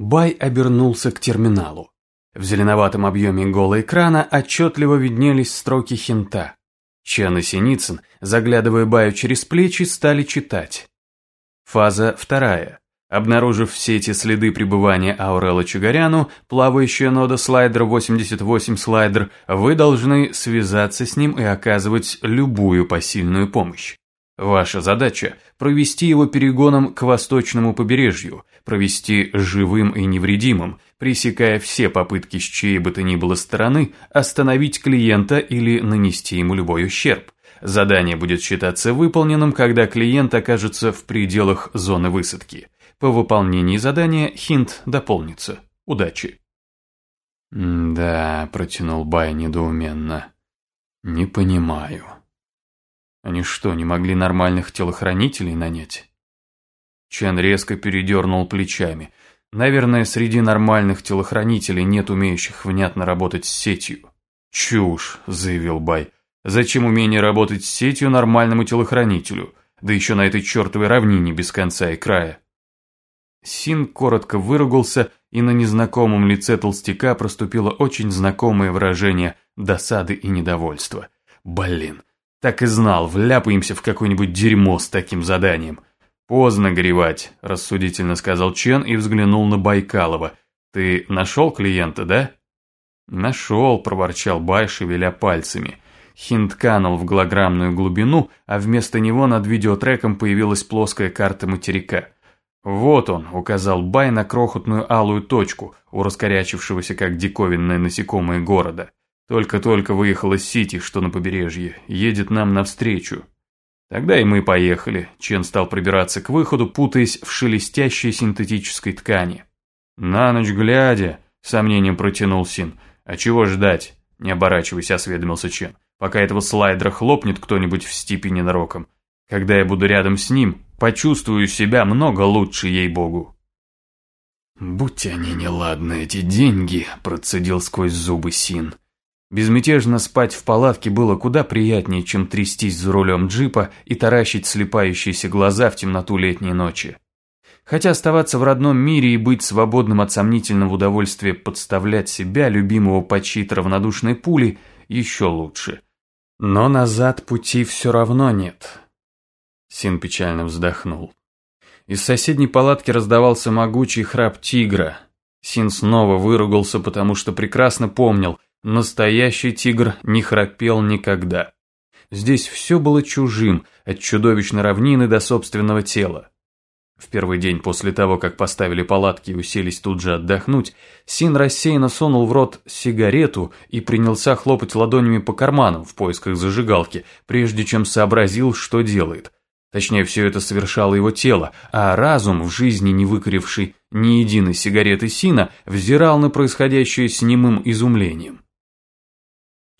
Бай обернулся к терминалу. В зеленоватом объеме голого экрана отчетливо виднелись строки хинта. Чен и Синицын, заглядывая Баю через плечи, стали читать. Фаза вторая. Обнаружив все эти следы пребывания Аурела Чугаряну, плавающая нода слайдера 88 слайдер, вы должны связаться с ним и оказывать любую посильную помощь. Ваша задача – провести его перегоном к восточному побережью, провести живым и невредимым, пресекая все попытки с чьей бы то ни было стороны остановить клиента или нанести ему любой ущерб. Задание будет считаться выполненным, когда клиент окажется в пределах зоны высадки. По выполнении задания хинт дополнится. Удачи. «Да», – протянул Бай недоуменно. «Не понимаю». Они что, не могли нормальных телохранителей нанять? Чен резко передернул плечами. Наверное, среди нормальных телохранителей нет умеющих внятно работать с сетью. «Чушь», – заявил Бай. «Зачем умение работать с сетью нормальному телохранителю? Да еще на этой чертовой равнине без конца и края». Син коротко выругался, и на незнакомом лице толстяка проступило очень знакомое выражение досады и недовольства. «Блин, так и знал, вляпаемся в какое-нибудь дерьмо с таким заданием». «Поздно горевать», – рассудительно сказал Чен и взглянул на Байкалова. «Ты нашел клиента, да?» «Нашел», – проворчал Бай, шевеля пальцами. Хинт канул в голограммную глубину, а вместо него над видеотреком появилась плоская карта материка – «Вот он», — указал Бай на крохотную алую точку у раскорячившегося как диковинное насекомое города. «Только-только выехал из Сити, что на побережье, едет нам навстречу». Тогда и мы поехали. Чен стал пробираться к выходу, путаясь в шелестящей синтетической ткани. «На ночь глядя», — сомнением протянул Син. «А чего ждать?» — не оборачиваясь, осведомился Чен. «Пока этого слайдера хлопнет кто-нибудь в степи ненароком. Когда я буду рядом с ним, Почувствую себя много лучше, ей-богу. «Будьте они неладны, эти деньги», – процедил сквозь зубы Син. Безмятежно спать в палатке было куда приятнее, чем трястись за рулем джипа и таращить слепающиеся глаза в темноту летней ночи. Хотя оставаться в родном мире и быть свободным от сомнительного удовольствия подставлять себя, любимого под чьи-то равнодушной пули, еще лучше. Но назад пути все равно нет. Син печально вздохнул. Из соседней палатки раздавался могучий храп тигра. Син снова выругался, потому что прекрасно помнил, настоящий тигр не храпел никогда. Здесь все было чужим, от чудовищной равнины до собственного тела. В первый день после того, как поставили палатки и уселись тут же отдохнуть, Син рассеянно сунул в рот сигарету и принялся хлопать ладонями по карманам в поисках зажигалки, прежде чем сообразил, что делает – Точнее, все это совершало его тело, а разум, в жизни не выкоривший ни единой сигареты Сина, взирал на происходящее с немым изумлением.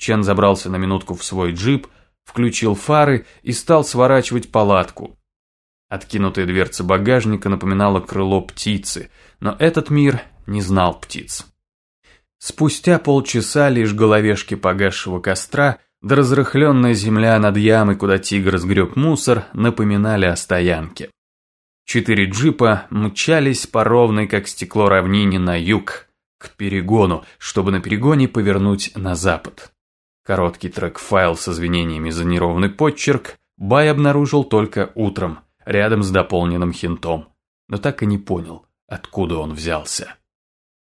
Чен забрался на минутку в свой джип, включил фары и стал сворачивать палатку. Откинутая дверца багажника напоминала крыло птицы, но этот мир не знал птиц. Спустя полчаса лишь головешки погасшего костра – да разрыхленная земля над ямой, куда тигр сгреб мусор, напоминали о стоянке. Четыре джипа мчались по ровной, как стекло равнине, на юг, к перегону, чтобы на перегоне повернуть на запад. Короткий трек-файл с извинениями за неровный подчерк Бай обнаружил только утром, рядом с дополненным хинтом, но так и не понял, откуда он взялся.